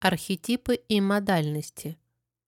Архетипы и модальности.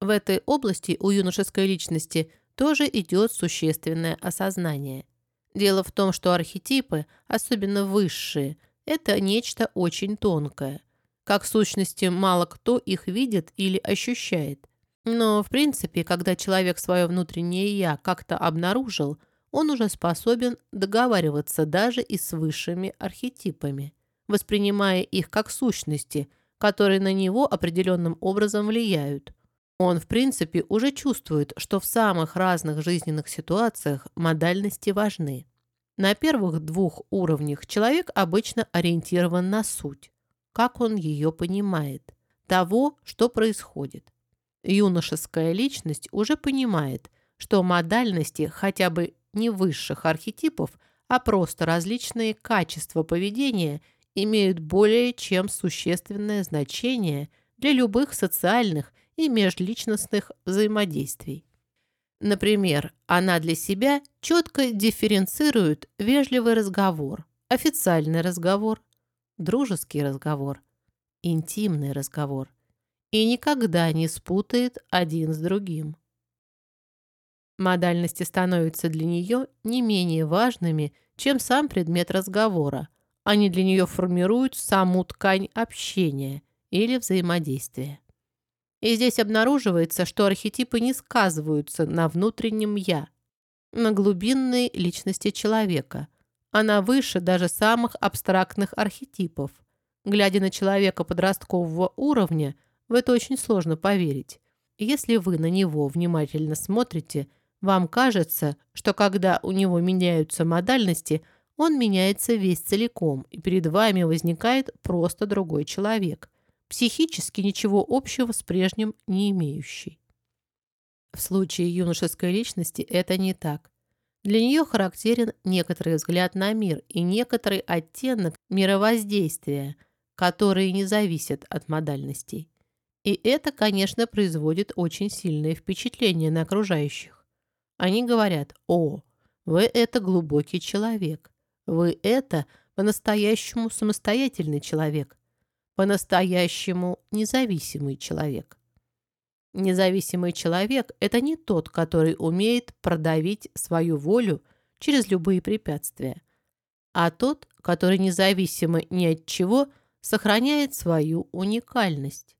В этой области у юношеской личности тоже идет существенное осознание. Дело в том, что архетипы, особенно высшие, это нечто очень тонкое. Как сущности мало кто их видит или ощущает. Но, в принципе, когда человек свое внутреннее «я» как-то обнаружил, он уже способен договариваться даже и с высшими архетипами, воспринимая их как сущности, которые на него определенным образом влияют. Он, в принципе, уже чувствует, что в самых разных жизненных ситуациях модальности важны. На первых двух уровнях человек обычно ориентирован на суть, как он ее понимает, того, что происходит. Юношеская личность уже понимает, что модальности хотя бы не высших архетипов, а просто различные качества поведения имеют более чем существенное значение для любых социальных и межличностных взаимодействий. Например, она для себя четко дифференцирует вежливый разговор, официальный разговор, дружеский разговор, интимный разговор и никогда не спутает один с другим. Модальности становятся для нее не менее важными, чем сам предмет разговора. Они для нее формируют саму ткань общения или взаимодействия. И здесь обнаруживается, что архетипы не сказываются на внутреннем «я», на глубинной личности человека. Она выше даже самых абстрактных архетипов. Глядя на человека подросткового уровня, в это очень сложно поверить. Если вы на него внимательно смотрите – вам кажется, что когда у него меняются модальности, он меняется весь целиком, и перед вами возникает просто другой человек, психически ничего общего с прежним не имеющий. В случае юношеской личности это не так. Для нее характерен некоторый взгляд на мир и некоторый оттенок мировоздействия, которые не зависят от модальностей. И это, конечно, производит очень сильное впечатление на окружающих. Они говорят «О, вы это глубокий человек. Вы это по-настоящему самостоятельный человек. По-настоящему независимый человек». Независимый человек – это не тот, который умеет продавить свою волю через любые препятствия, а тот, который независимо ни от чего сохраняет свою уникальность.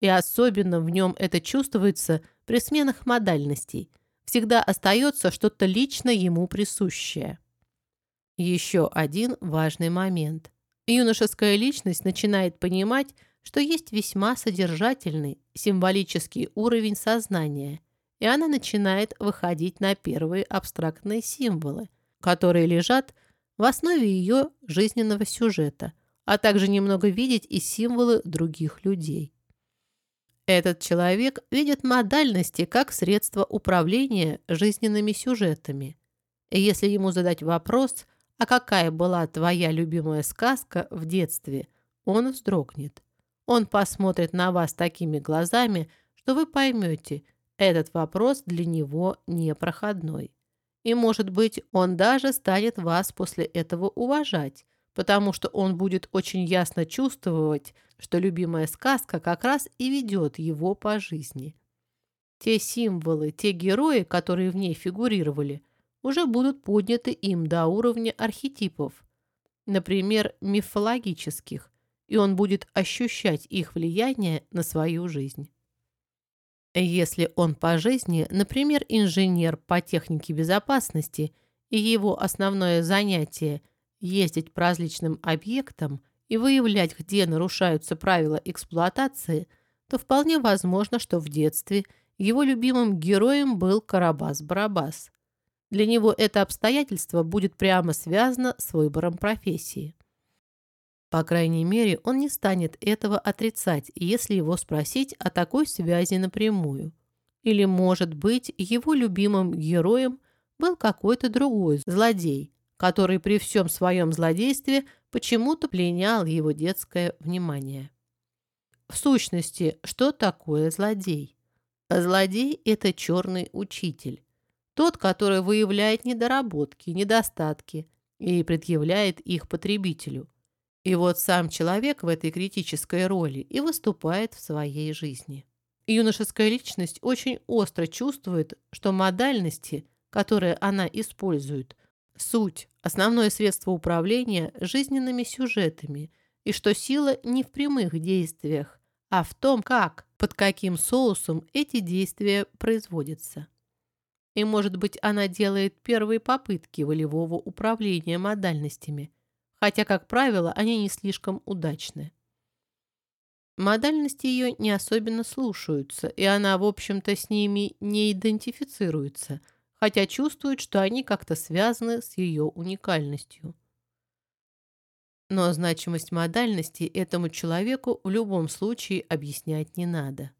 И особенно в нем это чувствуется при сменах модальностей, всегда остается что-то лично ему присущее. Еще один важный момент. Юношеская личность начинает понимать, что есть весьма содержательный, символический уровень сознания, и она начинает выходить на первые абстрактные символы, которые лежат в основе ее жизненного сюжета, а также немного видеть и символы других людей. Этот человек видит модальности как средство управления жизненными сюжетами. И если ему задать вопрос, а какая была твоя любимая сказка в детстве, он вздрогнет. Он посмотрит на вас такими глазами, что вы поймете, этот вопрос для него непроходной. И, может быть, он даже станет вас после этого уважать, потому что он будет очень ясно чувствовать, что любимая сказка как раз и ведет его по жизни. Те символы, те герои, которые в ней фигурировали, уже будут подняты им до уровня архетипов, например, мифологических, и он будет ощущать их влияние на свою жизнь. Если он по жизни, например, инженер по технике безопасности, и его основное занятие – ездить по различным объектам и выявлять, где нарушаются правила эксплуатации, то вполне возможно, что в детстве его любимым героем был Карабас-Барабас. Для него это обстоятельство будет прямо связано с выбором профессии. По крайней мере, он не станет этого отрицать, если его спросить о такой связи напрямую. Или, может быть, его любимым героем был какой-то другой злодей, который при всем своем злодействе почему-то пленял его детское внимание. В сущности, что такое злодей? Злодей – это черный учитель. Тот, который выявляет недоработки, недостатки и предъявляет их потребителю. И вот сам человек в этой критической роли и выступает в своей жизни. Юношеская личность очень остро чувствует, что модальности, которые она использует, суть, основное средство управления жизненными сюжетами, и что сила не в прямых действиях, а в том, как, под каким соусом эти действия производятся. И, может быть, она делает первые попытки волевого управления модальностями, хотя, как правило, они не слишком удачны. Модальности ее не особенно слушаются, и она, в общем-то, с ними не идентифицируется, хотя чувствует, что они как-то связаны с ее уникальностью. Но значимость модальности этому человеку в любом случае объяснять не надо.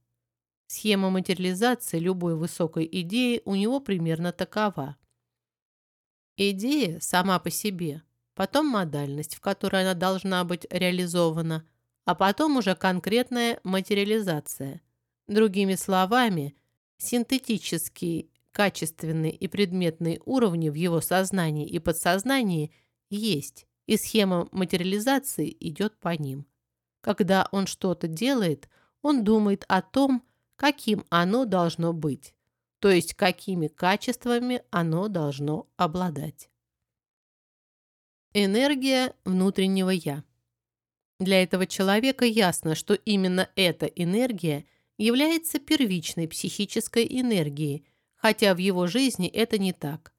Схема материализации любой высокой идеи у него примерно такова. Идея сама по себе, потом модальность, в которой она должна быть реализована, а потом уже конкретная материализация. Другими словами, синтетический, качественный и предметный уровни в его сознании и подсознании есть, и схема материализации идет по ним. Когда он что-то делает, он думает о том, каким оно должно быть, то есть какими качествами оно должно обладать. Энергия внутреннего «я». Для этого человека ясно, что именно эта энергия является первичной психической энергией, хотя в его жизни это не так.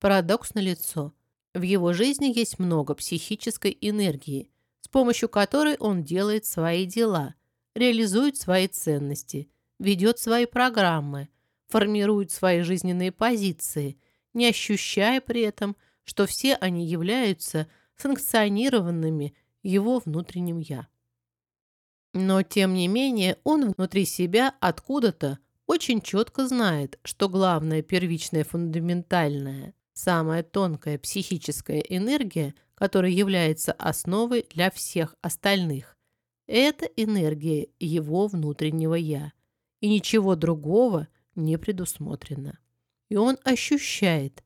Парадокс налицо. В его жизни есть много психической энергии, с помощью которой он делает свои дела, реализует свои ценности, ведет свои программы, формирует свои жизненные позиции, не ощущая при этом, что все они являются санкционированными его внутренним «я». Но, тем не менее, он внутри себя откуда-то очень четко знает, что главная первичная фундаментальная самая тонкая психическая энергия, которая является основой для всех остальных. Это энергия его внутреннего «я», и ничего другого не предусмотрено. И он ощущает,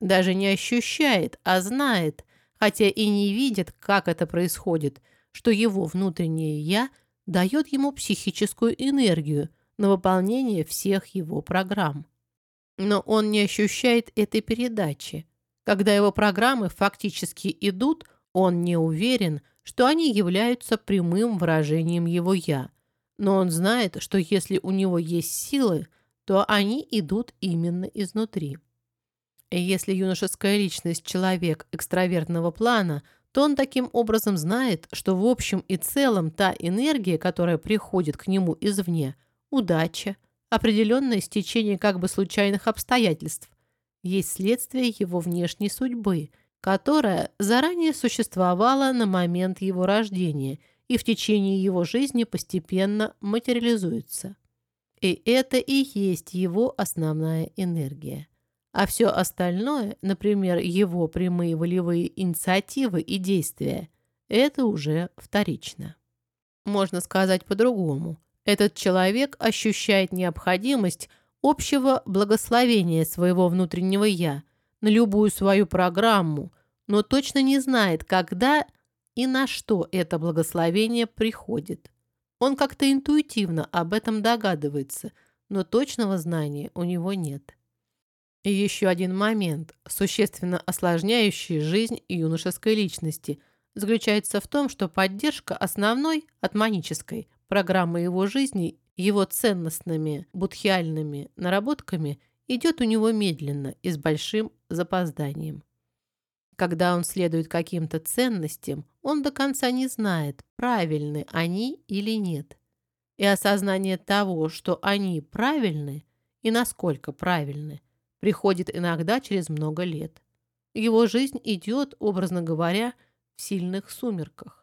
даже не ощущает, а знает, хотя и не видит, как это происходит, что его внутреннее «я» дает ему психическую энергию на выполнение всех его программ. Но он не ощущает этой передачи. Когда его программы фактически идут, он не уверен, что они являются прямым выражением его «я». Но он знает, что если у него есть силы, то они идут именно изнутри. И если юношеская личность – человек экстравертного плана, то он таким образом знает, что в общем и целом та энергия, которая приходит к нему извне – удача – определенное стечение как бы случайных обстоятельств, есть следствие его внешней судьбы, которая заранее существовала на момент его рождения и в течение его жизни постепенно материализуется. И это и есть его основная энергия. А все остальное, например, его прямые волевые инициативы и действия, это уже вторично. Можно сказать по-другому. Этот человек ощущает необходимость общего благословения своего внутреннего «я» на любую свою программу, но точно не знает, когда и на что это благословение приходит. Он как-то интуитивно об этом догадывается, но точного знания у него нет. И еще один момент, существенно осложняющий жизнь юношеской личности, заключается в том, что поддержка основной, атманической, программа его жизни, его ценностными будхиальными наработками идет у него медленно и с большим запозданием. Когда он следует каким-то ценностям, он до конца не знает, правильны они или нет. И осознание того, что они правильны и насколько правильны, приходит иногда через много лет. Его жизнь идет, образно говоря, в сильных сумерках.